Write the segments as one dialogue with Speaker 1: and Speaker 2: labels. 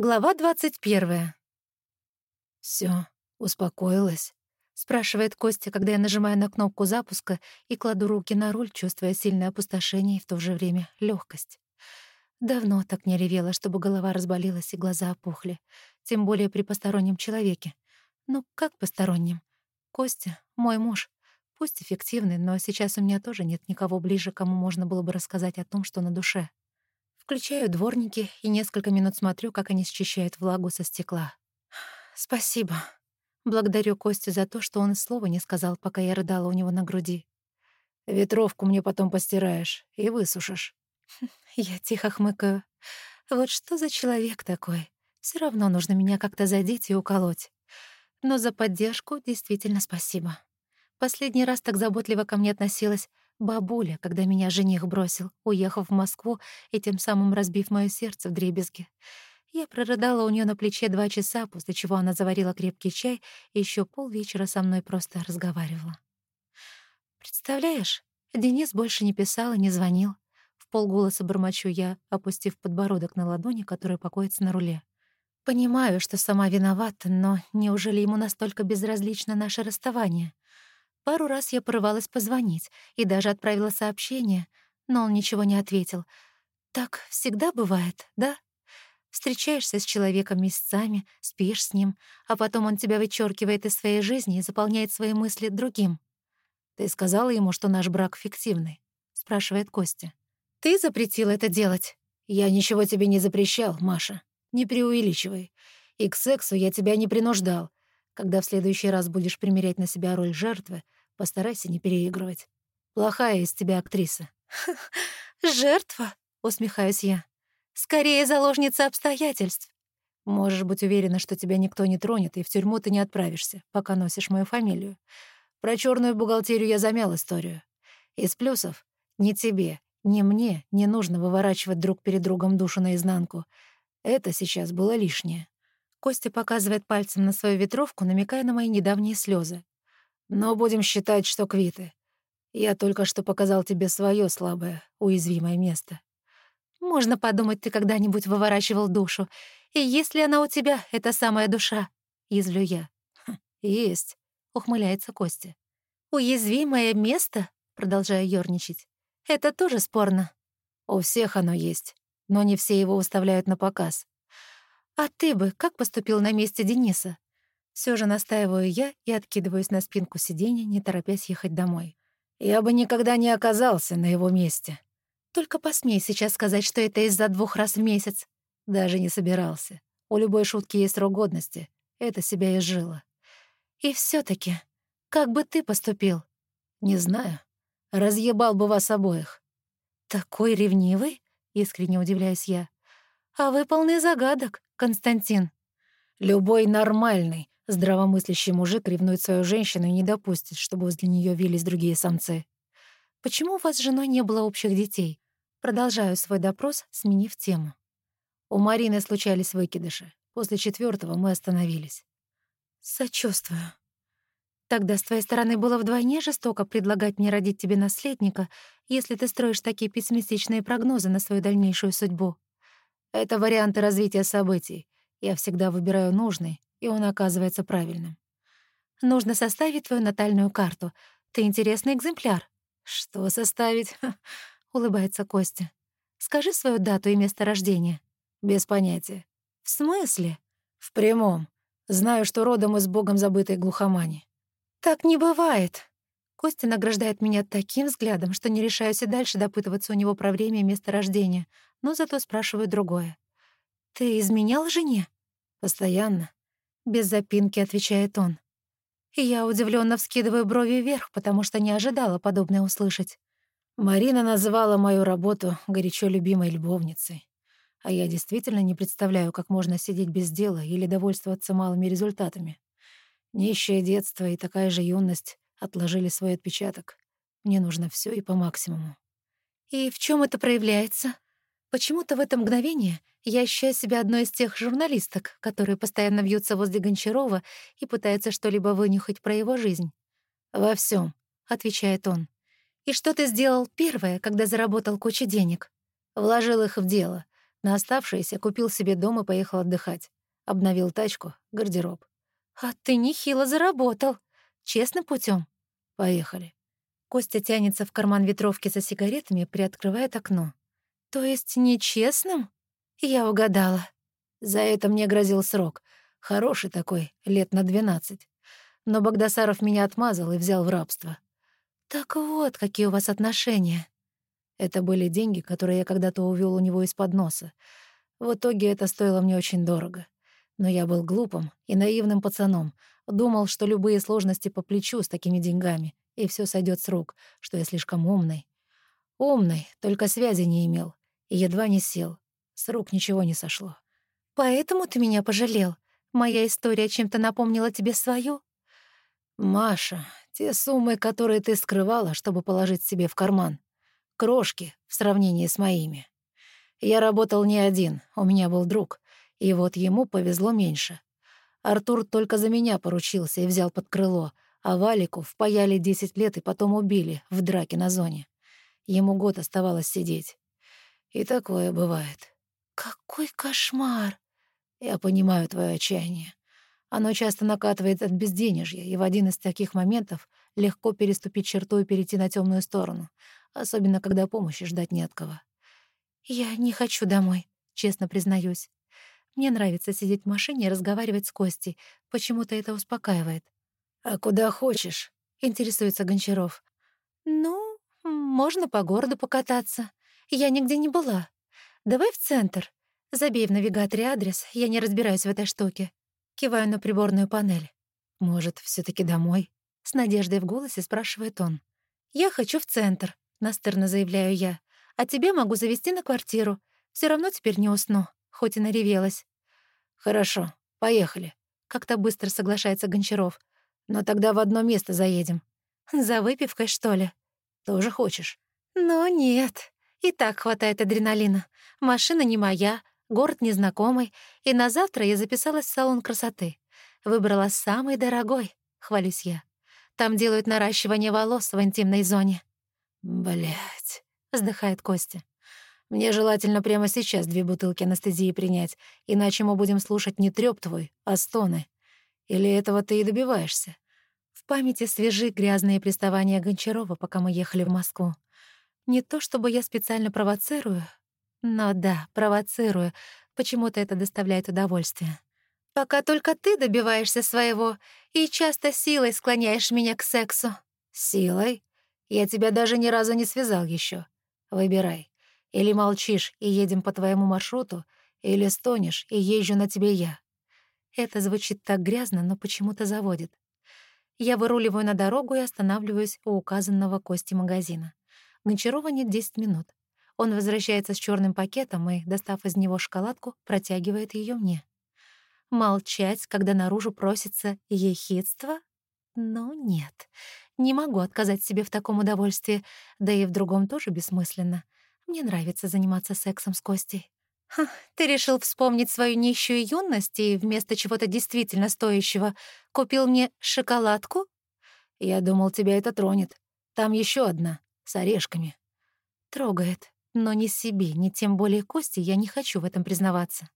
Speaker 1: Глава двадцать первая.
Speaker 2: Всё, успокоилась?» — спрашивает Костя, когда я нажимаю на кнопку запуска и кладу руки на руль, чувствуя сильное опустошение и в то же время лёгкость. Давно так не ревела, чтобы голова разболелась и глаза опухли, тем более при постороннем человеке. Ну, как постороннем? Костя — мой муж. Пусть эффективный, но сейчас у меня тоже нет никого ближе, кому можно было бы рассказать о том, что на душе. Включаю дворники и несколько минут смотрю, как они счищают влагу со стекла. «Спасибо». Благодарю Костю за то, что он и слова не сказал, пока я рыдала у него на груди.
Speaker 1: «Ветровку мне потом постираешь и высушишь».
Speaker 2: Я тихо хмыкаю. Вот что за человек такой? Все равно нужно меня как-то задеть и уколоть. Но за поддержку действительно спасибо. Последний раз так заботливо ко мне относилась Бабуля, когда меня жених бросил, уехав в Москву и тем самым разбив моё сердце в дребезги. Я прорыдала у неё на плече два часа, после чего она заварила крепкий чай и ещё полвечера со мной просто разговаривала. «Представляешь, Денис больше не писал и не звонил. В полголоса бормочу я, опустив подбородок на ладони, которая покоится на руле. Понимаю, что сама виновата, но неужели ему настолько безразлично наше расставание?» Пару раз я порывалась позвонить и даже отправила сообщение, но он ничего не ответил. Так всегда бывает, да? Встречаешься с человеком месяцами, спишь с ним, а потом он тебя вычеркивает из своей жизни и заполняет свои мысли другим.
Speaker 1: «Ты сказала ему, что наш брак фиктивный?» — спрашивает Костя.
Speaker 2: «Ты запретил это делать?»
Speaker 1: «Я ничего тебе не запрещал, Маша. Не преувеличивай. И к сексу я тебя не принуждал. Когда в следующий раз будешь примерять на себя роль жертвы, Постарайся не переигрывать. Плохая из тебя актриса».
Speaker 2: «Жертва?» — усмехаюсь я. «Скорее заложница обстоятельств».
Speaker 1: Можешь быть уверена, что тебя никто не тронет, и в тюрьму ты не отправишься, пока носишь мою фамилию. Про черную бухгалтерию я замял историю. Из плюсов ни тебе, ни мне не нужно выворачивать друг перед другом душу наизнанку. Это сейчас было лишнее. Костя показывает пальцем на свою ветровку, намекая на мои недавние слезы. Но будем считать, что квиты. Я только что показал тебе свое слабое, уязвимое место.
Speaker 2: Можно подумать, ты когда-нибудь выворачивал душу. И есть ли она у тебя, эта самая душа? Язвлю я.
Speaker 1: Есть, ухмыляется Костя.
Speaker 2: Уязвимое место? Продолжаю ёрничать. Это тоже спорно.
Speaker 1: У всех оно есть, но не все его выставляют на показ.
Speaker 2: А ты бы как поступил на месте Дениса? Все же настаиваю я и откидываюсь на спинку сиденья, не торопясь ехать домой.
Speaker 1: Я бы никогда не оказался на его месте.
Speaker 2: Только посмей сейчас сказать, что это из-за двух раз в месяц.
Speaker 1: Даже не собирался. У любой шутки есть срок годности. Это себя изжило.
Speaker 2: И все таки как бы ты поступил?
Speaker 1: Не знаю. Разъебал бы вас обоих.
Speaker 2: Такой ревнивый? Искренне удивляюсь я. А вы полны загадок, Константин.
Speaker 1: Любой нормальный Здравомыслящий мужик ревнует свою женщину и не допустит, чтобы возле нее вились другие самцы.
Speaker 2: «Почему у вас с женой не было общих детей?» Продолжаю свой допрос, сменив тему.
Speaker 1: У Марины случались выкидыши. После четвертого мы остановились.
Speaker 2: «Сочувствую. Тогда с твоей стороны было вдвойне жестоко предлагать мне родить тебе наследника, если ты строишь такие пессимистичные прогнозы на свою дальнейшую судьбу».
Speaker 1: Это варианты развития событий. Я всегда выбираю нужный, и он оказывается правильным.
Speaker 2: Нужно составить твою натальную карту. Ты интересный экземпляр.
Speaker 1: Что составить?
Speaker 2: улыбается Костя. Скажи свою дату и место рождения.
Speaker 1: Без понятия.
Speaker 2: В смысле?
Speaker 1: В прямом. Знаю, что родом из богом забытой глухомани.
Speaker 2: Так не бывает. Костя награждает меня таким взглядом, что не решаюсь и дальше допытываться у него про время и место рождения, но зато спрашиваю другое. «Ты изменял жене?»
Speaker 1: «Постоянно.
Speaker 2: Без запинки отвечает он. Я удивленно вскидываю брови вверх, потому что не ожидала подобное услышать.
Speaker 1: Марина называла мою работу горячо любимой любовницей. А я действительно не представляю, как можно сидеть без дела или довольствоваться малыми результатами. Нищее детство и такая же юность отложили свой отпечаток. Мне нужно все и по максимуму.
Speaker 2: И в чем это проявляется? Почему-то в это мгновение я ощущаю себя одной из тех журналисток, которые постоянно вьются возле Гончарова и пытаются что-либо вынюхать про его жизнь.
Speaker 1: «Во всем, отвечает он.
Speaker 2: «И что ты сделал первое, когда заработал кучу денег?»
Speaker 1: Вложил их в дело. На оставшиеся купил себе дом и поехал отдыхать. Обновил тачку, гардероб.
Speaker 2: «А ты нехило заработал. Честным путем.
Speaker 1: Поехали.
Speaker 2: Костя тянется в карман ветровки за сигаретами приоткрывает окно. «То есть нечестным?» Я угадала.
Speaker 1: За это мне грозил срок. Хороший такой, лет на двенадцать. Но Богдасаров меня отмазал и взял в рабство.
Speaker 2: «Так вот, какие у вас отношения».
Speaker 1: Это были деньги, которые я когда-то увел у него из-под носа. В итоге это стоило мне очень дорого. Но я был глупым и наивным пацаном. Думал, что любые сложности по плечу с такими деньгами, и все сойдет с рук, что я слишком умный. Умный, только связи не имел, и едва не сел. С рук ничего не сошло.
Speaker 2: «Поэтому ты меня пожалел? Моя история чем-то напомнила тебе свою?»
Speaker 1: «Маша, те суммы, которые ты скрывала, чтобы положить себе в карман. Крошки в сравнении с моими. Я работал не один, у меня был друг, и вот ему повезло меньше. Артур только за меня поручился и взял под крыло — а Валику впаяли 10 лет и потом убили в драке на зоне. Ему год оставалось сидеть. И такое бывает.
Speaker 2: Какой кошмар!
Speaker 1: Я понимаю твое отчаяние. Оно часто накатывает от безденежья, и в один из таких моментов легко переступить черту и перейти на темную сторону, особенно когда помощи ждать не от кого.
Speaker 2: Я не хочу домой, честно признаюсь. Мне нравится сидеть в машине и разговаривать с Костей. Почему-то это успокаивает.
Speaker 1: «А куда хочешь?»
Speaker 2: — интересуется Гончаров. «Ну, можно по городу покататься. Я нигде не была. Давай в центр. Забей в навигаторе адрес, я не разбираюсь в этой штуке». Киваю на приборную панель.
Speaker 1: «Может, все таки домой?»
Speaker 2: — с надеждой в голосе спрашивает он. «Я хочу в центр», — настырно заявляю я. «А тебе могу завести на квартиру. Все равно теперь не усну, хоть и наревелась».
Speaker 1: «Хорошо, поехали», —
Speaker 2: как-то быстро соглашается Гончаров.
Speaker 1: Но тогда в одно место заедем.
Speaker 2: За выпивкой, что ли?
Speaker 1: Тоже хочешь?
Speaker 2: Но нет. И так хватает адреналина. Машина не моя, город незнакомый, и на завтра я записалась в салон красоты. Выбрала самый дорогой, хвалюсь я. Там делают наращивание волос в интимной зоне.
Speaker 1: Блять,
Speaker 2: вздыхает Костя.
Speaker 1: Мне желательно прямо сейчас две бутылки анестезии принять, иначе мы будем слушать не трёп твой, а стоны. Или этого ты и добиваешься?
Speaker 2: В памяти свежи грязные приставания Гончарова, пока мы ехали в Москву. Не то чтобы я специально провоцирую, но да, провоцирую. Почему-то это доставляет удовольствие. Пока только ты добиваешься своего и часто силой склоняешь меня к сексу.
Speaker 1: Силой? Я тебя даже ни разу не связал еще. Выбирай. Или молчишь и едем по твоему маршруту, или стонешь и езжу на тебе я.
Speaker 2: Это звучит так грязно, но почему-то заводит. Я выруливаю на дорогу и останавливаюсь у указанного Кости магазина. Гончарова нет 10 минут. Он возвращается с черным пакетом и, достав из него шоколадку, протягивает ее мне. Молчать, когда наружу просится ехидство? Ну, нет. Не могу отказать себе в таком удовольствии, да и в другом тоже бессмысленно. Мне нравится заниматься сексом с Костей. Ты решил вспомнить свою нищую юность и вместо чего-то действительно стоящего купил мне шоколадку?
Speaker 1: Я думал, тебя это тронет. Там еще одна, с орешками.
Speaker 2: Трогает, но ни себе, ни тем более Кости я не хочу в этом признаваться.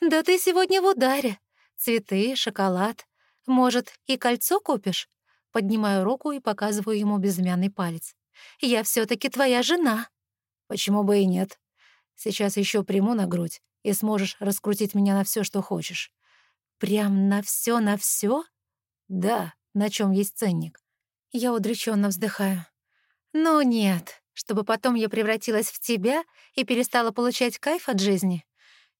Speaker 2: Да ты сегодня в ударе. Цветы, шоколад. Может, и кольцо купишь? Поднимаю руку и показываю ему безымянный палец. Я все таки твоя жена.
Speaker 1: Почему бы и нет? Сейчас еще приму на грудь, и сможешь раскрутить меня на все, что хочешь.
Speaker 2: Прям на все, на все?
Speaker 1: Да, на чем есть ценник.
Speaker 2: Я удрученно вздыхаю. Ну нет, чтобы потом я превратилась в тебя и перестала получать кайф от жизни.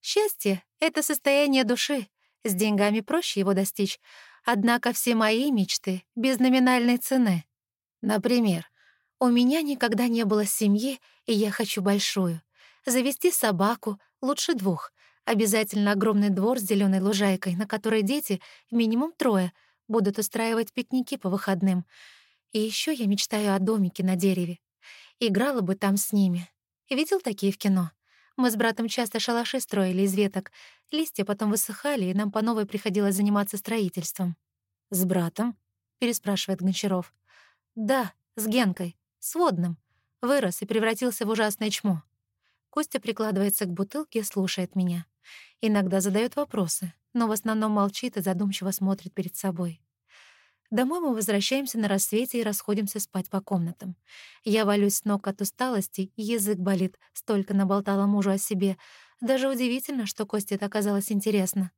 Speaker 2: Счастье — это состояние души. С деньгами проще его достичь. Однако все мои мечты без номинальной цены. Например, у меня никогда не было семьи, и я хочу большую — завести собаку, лучше двух. Обязательно огромный двор с зеленой лужайкой, на которой дети, минимум трое, будут устраивать пикники по выходным. И еще я мечтаю о домике на дереве. Играла бы там с ними. Видел такие в кино? Мы с братом часто шалаши строили из веток. Листья потом высыхали, и нам по новой приходилось заниматься строительством.
Speaker 1: «С братом?»
Speaker 2: — переспрашивает Гончаров. «Да, с Генкой, с водным. Вырос и превратился в ужасное чмо. Костя прикладывается к бутылке и слушает меня. Иногда задает вопросы, но в основном молчит и задумчиво смотрит перед собой. Домой мы возвращаемся на рассвете и расходимся спать по комнатам. Я валюсь с ног от усталости, язык болит, столько наболтала мужу о себе. Даже удивительно, что Косте это оказалось интересно.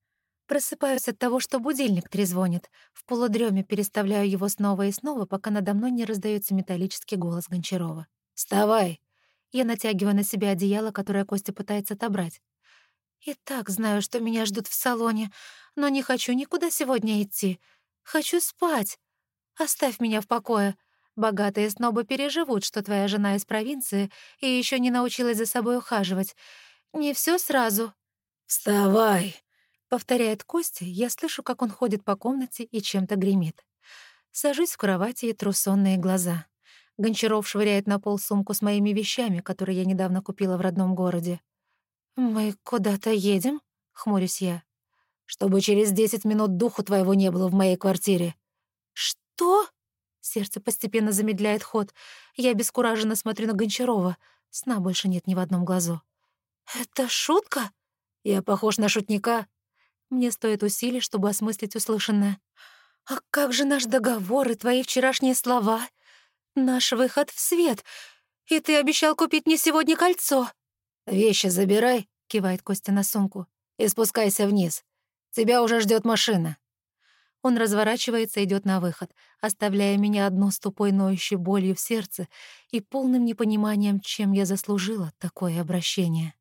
Speaker 2: Просыпаюсь от того, что будильник трезвонит. В полудреме переставляю его снова и снова, пока надо мной не раздается металлический голос Гончарова.
Speaker 1: «Вставай!»
Speaker 2: Я натягиваю на себя одеяло, которое Костя пытается отобрать. «И так знаю, что меня ждут в салоне, но не хочу никуда сегодня идти. Хочу спать. Оставь меня в покое. Богатые снобы переживут, что твоя жена из провинции и еще не научилась за собой ухаживать. Не все сразу».
Speaker 1: «Вставай!»
Speaker 2: — повторяет Костя, я слышу, как он ходит по комнате и чем-то гремит. Сажусь в кровати и тру сонные глаза. Гончаров швыряет на пол сумку с моими вещами, которые я недавно купила в родном городе. «Мы куда-то едем?» — хмурюсь я
Speaker 1: чтобы через десять минут духу твоего не было в моей квартире».
Speaker 2: «Что?» Сердце постепенно замедляет ход. Я бескураженно смотрю на Гончарова. Сна больше нет ни в одном глазу. «Это шутка?»
Speaker 1: «Я похож на шутника?»
Speaker 2: Мне стоит усилий, чтобы осмыслить услышанное. «А как же наш договор и твои вчерашние слова? Наш выход в свет. И ты обещал купить мне сегодня кольцо».
Speaker 1: «Вещи забирай», — кивает Костя на сумку, «и спускайся вниз. Тебя уже ждет машина».
Speaker 2: Он разворачивается и идет на выход, оставляя меня одну с тупой ноющей болью в сердце и полным непониманием, чем я заслужила такое обращение.